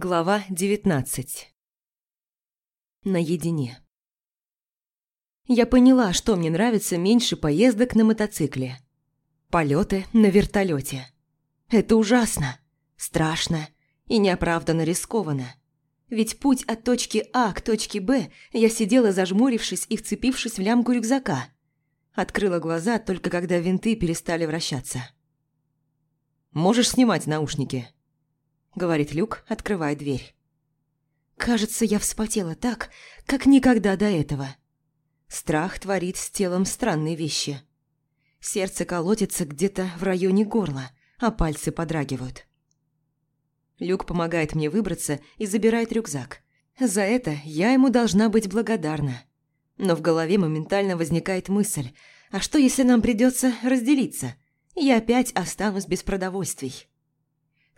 Глава 19 Наедине Я поняла, что мне нравится меньше поездок на мотоцикле. Полеты на вертолете. Это ужасно, страшно и неоправданно рискованно. Ведь путь от точки А к точке Б я сидела зажмурившись и вцепившись в лямку рюкзака. Открыла глаза только когда винты перестали вращаться. «Можешь снимать наушники?» Говорит Люк, открывая дверь. Кажется, я вспотела так, как никогда до этого. Страх творит с телом странные вещи. Сердце колотится где-то в районе горла, а пальцы подрагивают. Люк помогает мне выбраться и забирает рюкзак. За это я ему должна быть благодарна. Но в голове моментально возникает мысль, а что если нам придется разделиться? Я опять останусь без продовольствий.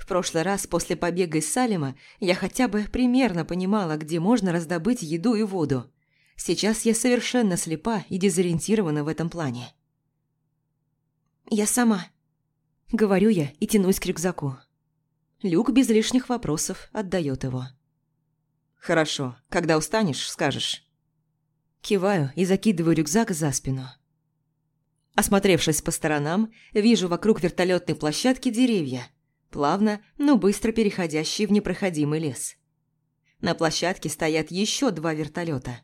В прошлый раз после побега из Салима я хотя бы примерно понимала, где можно раздобыть еду и воду. Сейчас я совершенно слепа и дезориентирована в этом плане. «Я сама», — говорю я и тянусь к рюкзаку. Люк без лишних вопросов отдает его. «Хорошо. Когда устанешь, скажешь». Киваю и закидываю рюкзак за спину. Осмотревшись по сторонам, вижу вокруг вертолетной площадки деревья – плавно, но быстро переходящий в непроходимый лес. На площадке стоят еще два вертолета.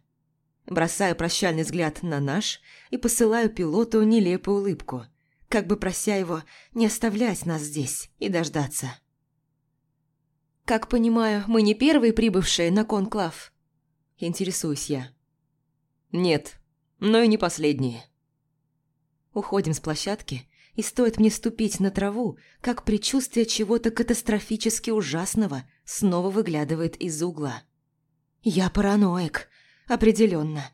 Бросаю прощальный взгляд на наш и посылаю пилоту нелепую улыбку, как бы прося его не оставлять нас здесь и дождаться. «Как понимаю, мы не первые прибывшие на конклав?» Интересуюсь я. «Нет, но и не последние». Уходим с площадки и стоит мне ступить на траву, как предчувствие чего-то катастрофически ужасного снова выглядывает из угла. Я параноик, определенно.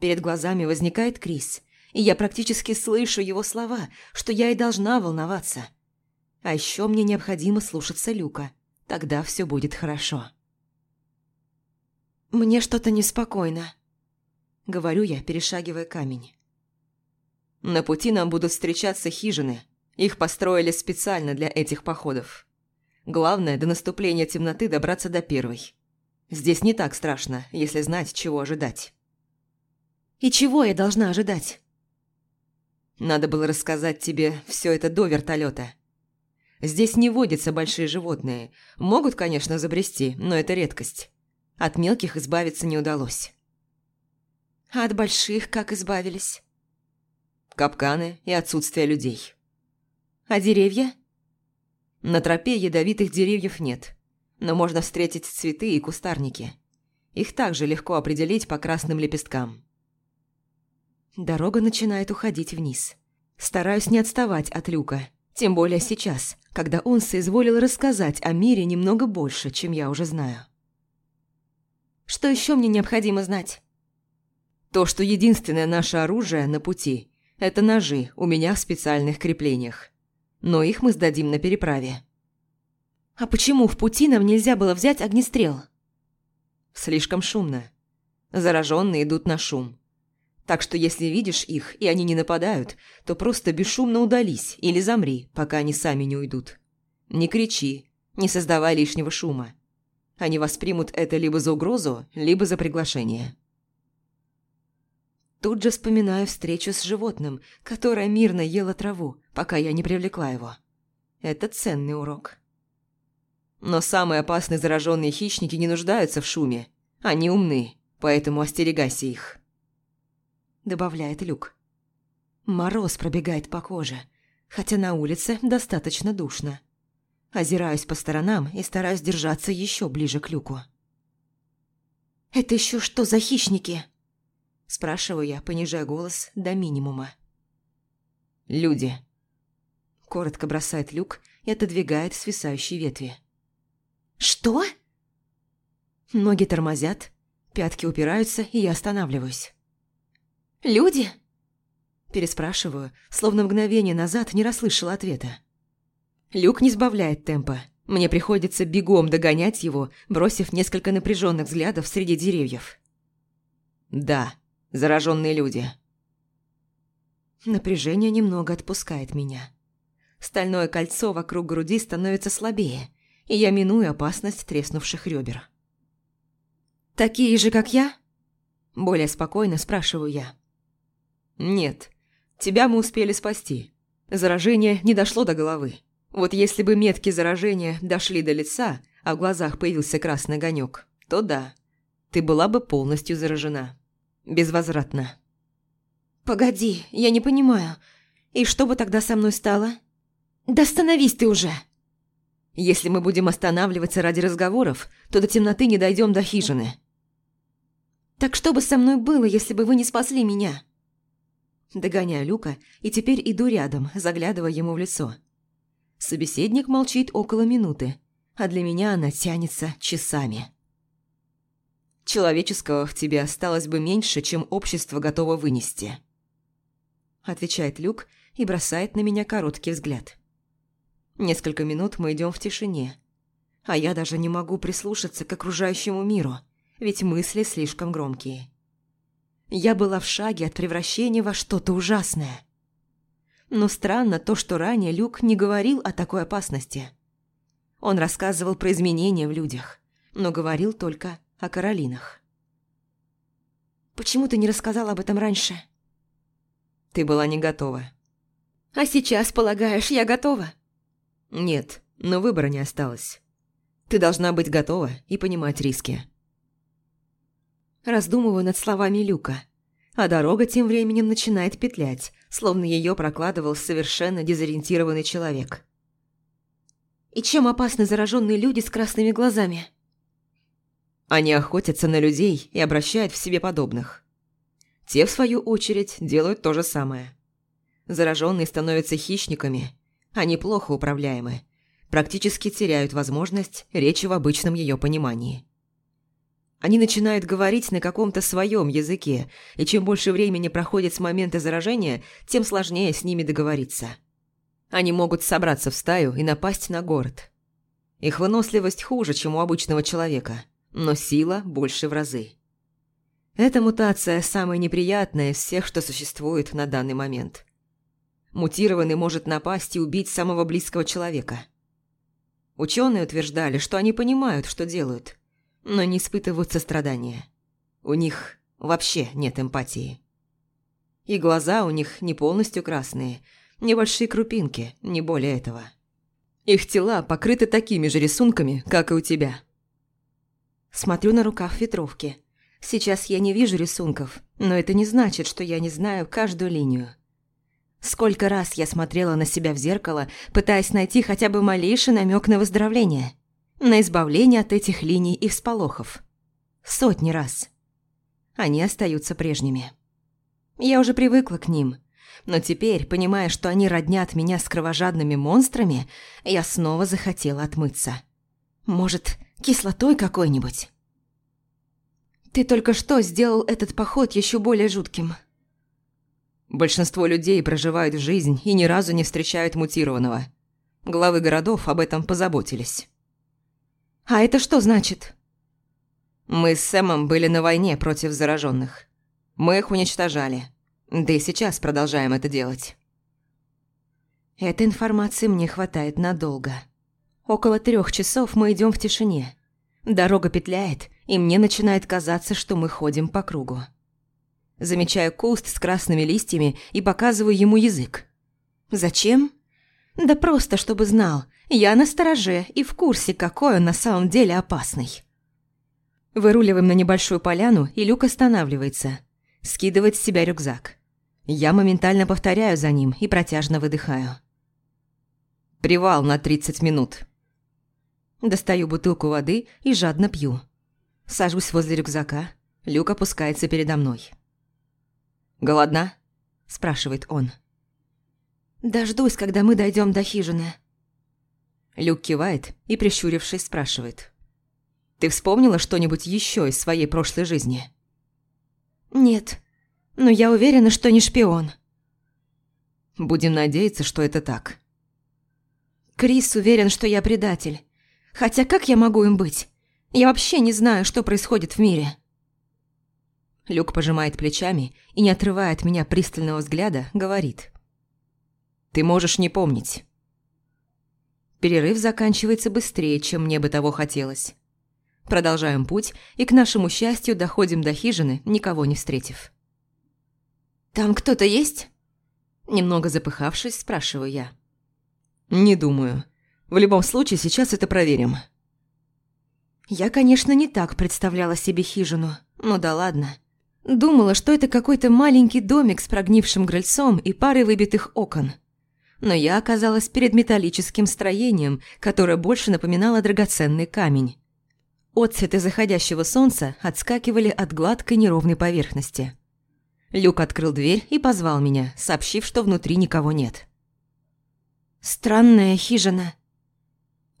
Перед глазами возникает Крис, и я практически слышу его слова, что я и должна волноваться. А еще мне необходимо слушаться Люка, тогда все будет хорошо. «Мне что-то неспокойно», — говорю я, перешагивая камень. На пути нам будут встречаться хижины. Их построили специально для этих походов. Главное, до наступления темноты добраться до первой. Здесь не так страшно, если знать, чего ожидать. И чего я должна ожидать? Надо было рассказать тебе все это до вертолета. Здесь не водятся большие животные. Могут, конечно, забрести, но это редкость. От мелких избавиться не удалось. А от больших как избавились? Капканы и отсутствие людей. А деревья? На тропе ядовитых деревьев нет, но можно встретить цветы и кустарники. Их также легко определить по красным лепесткам. Дорога начинает уходить вниз. Стараюсь не отставать от Люка, тем более сейчас, когда он соизволил рассказать о мире немного больше, чем я уже знаю. Что еще мне необходимо знать? То, что единственное наше оружие на пути это ножи у меня в специальных креплениях. Но их мы сдадим на переправе. А почему в пути нам нельзя было взять огнестрел? Слишком шумно. Зараженные идут на шум. Так что если видишь их, и они не нападают, то просто бесшумно удались или замри, пока они сами не уйдут. Не кричи, не создавай лишнего шума. Они воспримут это либо за угрозу, либо за приглашение. Тут же вспоминаю встречу с животным, которое мирно ело траву, пока я не привлекла его. Это ценный урок. Но самые опасные зараженные хищники не нуждаются в шуме. Они умны, поэтому остерегайся их. Добавляет Люк. Мороз пробегает по коже, хотя на улице достаточно душно. Озираюсь по сторонам и стараюсь держаться еще ближе к Люку. «Это еще что за хищники?» Спрашиваю я, понижая голос до минимума. «Люди». Коротко бросает люк и отодвигает свисающие ветви. «Что?» Ноги тормозят, пятки упираются, и я останавливаюсь. «Люди?» Переспрашиваю, словно мгновение назад не расслышала ответа. Люк не сбавляет темпа. Мне приходится бегом догонять его, бросив несколько напряженных взглядов среди деревьев. «Да», зараженные люди. Напряжение немного отпускает меня. Стальное кольцо вокруг груди становится слабее, и я миную опасность треснувших ребер. «Такие же, как я?» Более спокойно спрашиваю я. «Нет, тебя мы успели спасти. Заражение не дошло до головы. Вот если бы метки заражения дошли до лица, а в глазах появился красный огонек, то да, ты была бы полностью заражена. Безвозвратно». «Погоди, я не понимаю. И что бы тогда со мной стало?» «Да остановись ты уже!» «Если мы будем останавливаться ради разговоров, то до темноты не дойдем до хижины». «Так что бы со мной было, если бы вы не спасли меня?» Догоняю Люка и теперь иду рядом, заглядывая ему в лицо. Собеседник молчит около минуты, а для меня она тянется часами. «Человеческого в тебе осталось бы меньше, чем общество готово вынести», отвечает Люк и бросает на меня короткий взгляд. Несколько минут мы идем в тишине, а я даже не могу прислушаться к окружающему миру, ведь мысли слишком громкие. Я была в шаге от превращения во что-то ужасное. Но странно то, что ранее Люк не говорил о такой опасности. Он рассказывал про изменения в людях, но говорил только о Каролинах. «Почему ты не рассказал об этом раньше?» «Ты была не готова». «А сейчас, полагаешь, я готова?» «Нет, но выбора не осталось. Ты должна быть готова и понимать риски». Раздумываю над словами Люка, а дорога тем временем начинает петлять, словно ее прокладывал совершенно дезориентированный человек. «И чем опасны зараженные люди с красными глазами?» Они охотятся на людей и обращают в себе подобных. Те, в свою очередь, делают то же самое. Зараженные становятся хищниками, они плохо управляемы, практически теряют возможность речи в обычном ее понимании. Они начинают говорить на каком-то своем языке, и чем больше времени проходит с момента заражения, тем сложнее с ними договориться. Они могут собраться в стаю и напасть на город. Их выносливость хуже, чем у обычного человека, но сила больше в разы. Эта мутация самая неприятная из всех, что существует на данный момент. Мутированный может напасть и убить самого близкого человека. Ученые утверждали, что они понимают, что делают – но не испытывают сострадания. У них вообще нет эмпатии. И глаза у них не полностью красные, небольшие крупинки, не более этого. Их тела покрыты такими же рисунками, как и у тебя. Смотрю на рукав ветровки. Сейчас я не вижу рисунков, но это не значит, что я не знаю каждую линию. Сколько раз я смотрела на себя в зеркало, пытаясь найти хотя бы малейший намек на выздоровление – на избавление от этих линий и всполохов. Сотни раз. Они остаются прежними. Я уже привыкла к ним, но теперь, понимая, что они роднят меня с кровожадными монстрами, я снова захотела отмыться. Может, кислотой какой-нибудь? Ты только что сделал этот поход еще более жутким. Большинство людей проживают жизнь и ни разу не встречают мутированного. Главы городов об этом позаботились. А это что значит? Мы с Сэмом были на войне против зараженных. Мы их уничтожали. Да и сейчас продолжаем это делать. Этой информации мне хватает надолго. Около трех часов мы идем в тишине. Дорога петляет, и мне начинает казаться, что мы ходим по кругу. Замечаю куст с красными листьями и показываю ему язык. Зачем? Да просто, чтобы знал, я на стороже и в курсе, какой он на самом деле опасный. Выруливаем на небольшую поляну, и Люк останавливается. Скидывает с себя рюкзак. Я моментально повторяю за ним и протяжно выдыхаю. «Привал на 30 минут». Достаю бутылку воды и жадно пью. Сажусь возле рюкзака. Люк опускается передо мной. «Голодна?» – спрашивает он. «Дождусь, когда мы дойдем до хижины». Люк кивает и, прищурившись, спрашивает. «Ты вспомнила что-нибудь еще из своей прошлой жизни?» «Нет, но я уверена, что не шпион». «Будем надеяться, что это так». «Крис уверен, что я предатель. Хотя как я могу им быть? Я вообще не знаю, что происходит в мире». Люк пожимает плечами и, не отрывая от меня пристального взгляда, говорит. «Ты можешь не помнить. Перерыв заканчивается быстрее, чем мне бы того хотелось. Продолжаем путь и, к нашему счастью, доходим до хижины, никого не встретив. «Там кто-то есть?» Немного запыхавшись, спрашиваю я. «Не думаю. В любом случае, сейчас это проверим». Я, конечно, не так представляла себе хижину. Ну да ладно. Думала, что это какой-то маленький домик с прогнившим крыльцом и парой выбитых окон. Но я оказалась перед металлическим строением, которое больше напоминало драгоценный камень. Отцветы заходящего солнца отскакивали от гладкой неровной поверхности. Люк открыл дверь и позвал меня, сообщив, что внутри никого нет. «Странная хижина».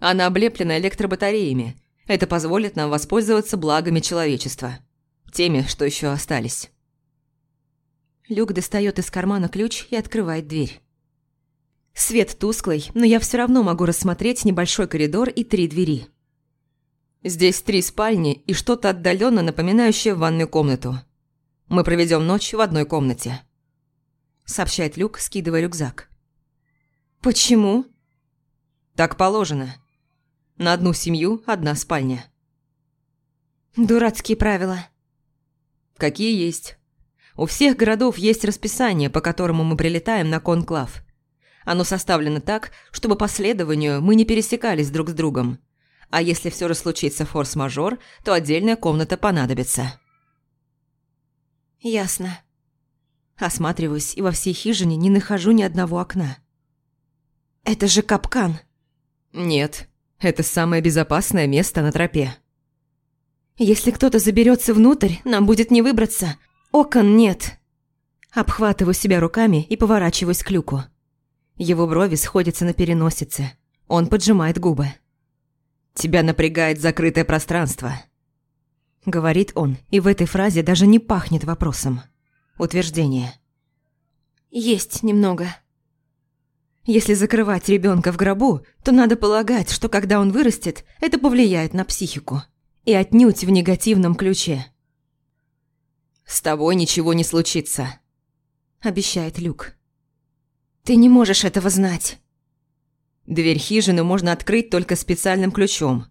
Она облеплена электробатареями. Это позволит нам воспользоваться благами человечества. Теми, что еще остались. Люк достает из кармана ключ и открывает дверь. Свет тусклый, но я все равно могу рассмотреть небольшой коридор и три двери. Здесь три спальни и что-то отдаленно напоминающее ванную комнату. Мы проведем ночь в одной комнате», – сообщает Люк, скидывая рюкзак. «Почему?» «Так положено. На одну семью одна спальня». «Дурацкие правила». Какие есть. У всех городов есть расписание, по которому мы прилетаем на конклав. Оно составлено так, чтобы по следованию мы не пересекались друг с другом. А если все же случится форс-мажор, то отдельная комната понадобится. Ясно. Осматриваюсь и во всей хижине не нахожу ни одного окна. Это же капкан. Нет, это самое безопасное место на тропе. Если кто-то заберется внутрь, нам будет не выбраться. Окон нет. Обхватываю себя руками и поворачиваюсь к люку. Его брови сходятся на переносице. Он поджимает губы. «Тебя напрягает закрытое пространство», — говорит он, и в этой фразе даже не пахнет вопросом. Утверждение. «Есть немного». Если закрывать ребенка в гробу, то надо полагать, что когда он вырастет, это повлияет на психику. И отнюдь в негативном ключе. «С тобой ничего не случится», – обещает Люк. «Ты не можешь этого знать». Дверь хижины можно открыть только специальным ключом.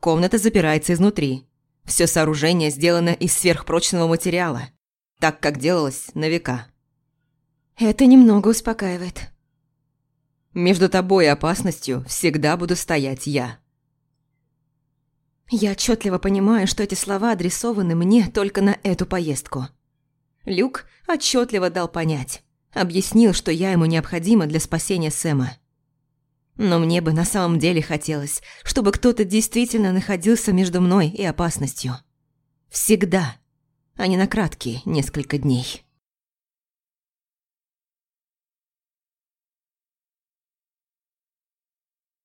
Комната запирается изнутри. Все сооружение сделано из сверхпрочного материала, так как делалось на века. Это немного успокаивает. Между тобой и опасностью всегда буду стоять я. Я отчетливо понимаю, что эти слова адресованы мне только на эту поездку. Люк отчетливо дал понять. Объяснил, что я ему необходима для спасения Сэма. Но мне бы на самом деле хотелось, чтобы кто-то действительно находился между мной и опасностью. Всегда, а не на краткие несколько дней.